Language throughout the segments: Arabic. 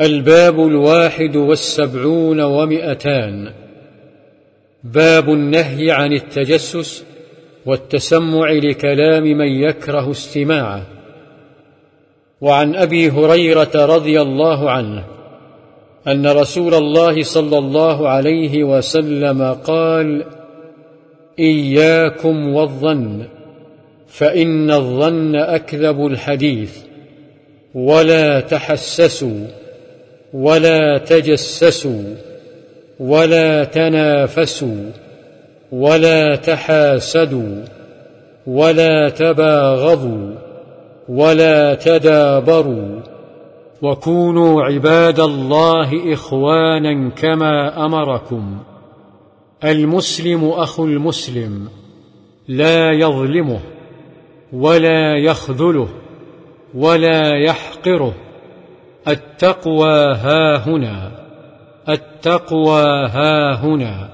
الباب الواحد والسبعون ومئتان. باب النهي عن التجسس والتسمع لكلام من يكره استماعه. وعن أبي هريرة رضي الله عنه أن رسول الله صلى الله عليه وسلم قال إياكم والظن فإن الظن أكذب الحديث ولا تحسسوا. ولا تجسسوا ولا تنافسوا ولا تحاسدوا ولا تباغضوا ولا تدابروا وكونوا عباد الله إخوانا كما أمركم. المسلم أخو المسلم لا يظلمه ولا يخذله ولا يحقره. التقوى ها هنا التقوى ها هنا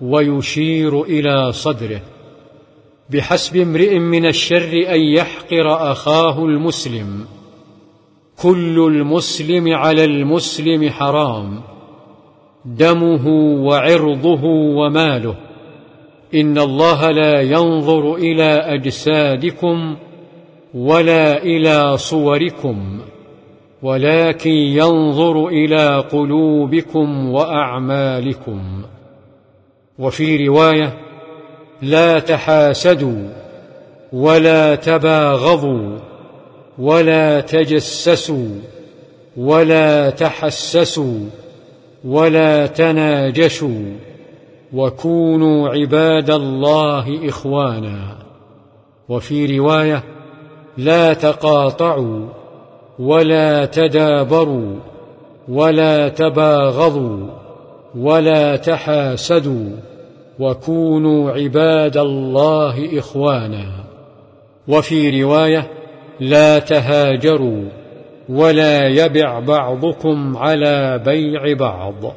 ويشير إلى صدره. بحسب امرئ من الشر أن يحقر أخاه المسلم. كل المسلم على المسلم حرام. دمه وعرضه وماله. إن الله لا ينظر إلى أجسادكم ولا إلى صوركم. ولكن ينظر إلى قلوبكم وأعمالكم. وفي رواية لا تحاسدوا ولا تباغضوا ولا تجسسوا ولا تحسسوا ولا تناجشوا وكونوا عباد الله إخوانا. وفي رواية لا تقاطعوا ولا تدابروا ولا تباغضوا ولا تحاسدوا وكونوا عباد الله إخوانا. وفي رواية لا تهاجروا ولا يبع بعضكم على بيع بعض.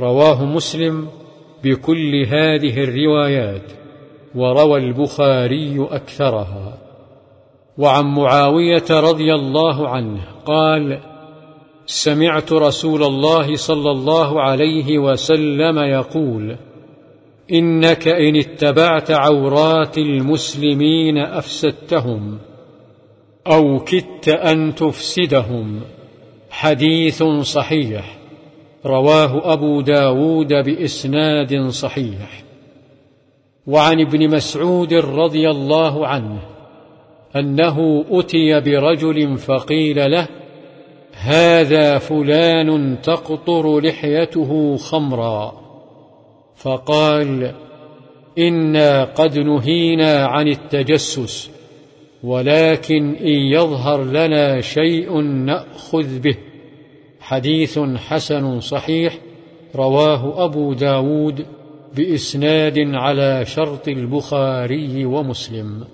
رواه مسلم بكل هذه الروايات وروى البخاري أكثرها. وعن معاوية رضي الله عنه قال سمعت رسول الله صلى الله عليه وسلم يقول إنك إن اتبعت عورات المسلمين أفسدتهم أو كدت أن تفسدهم حديث صحيح رواه أبو داود بإسناد صحيح. وعن ابن مسعود رضي الله عنه أنه أتي برجل فقيل له هذا فلان تقطر لحيته خمرا. فقال إنا قد نهينا عن التجسس ولكن إن يظهر لنا شيء نأخذ به. حديث حسن صحيح رواه أبو داود بإسناد على شرط البخاري ومسلم.